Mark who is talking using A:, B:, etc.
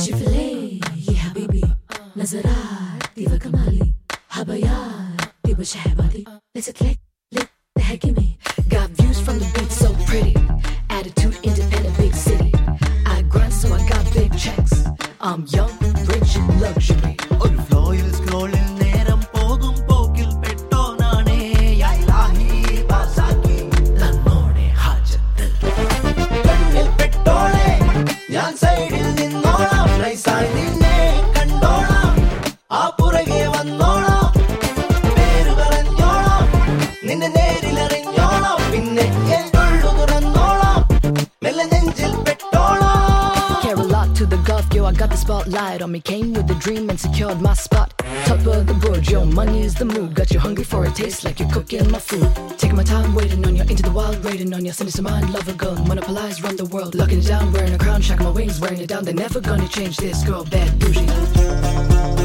A: شفلي يا حبيبي نظرات دي وكمالي حبيات دي بشحباتي ليست لك لك me. Got views from the beat so pretty Attitude independent big city I grind so I got big checks I'm young, rich
B: and luxury All the flow is calling. പിന്നെ
A: I got the spotlight on me. Came with a dream and secured my spot. Top of the board, yo, money is the mood. Got you hungry for a taste like you're cooking my food. Taking my time, waiting on you, into the wild, waiting on you. Send mind, love a girl, monopolize, run the world. Locking it down, wearing a crown, shack my wings, wearing it down. They're never gonna change this girl, bad bougie.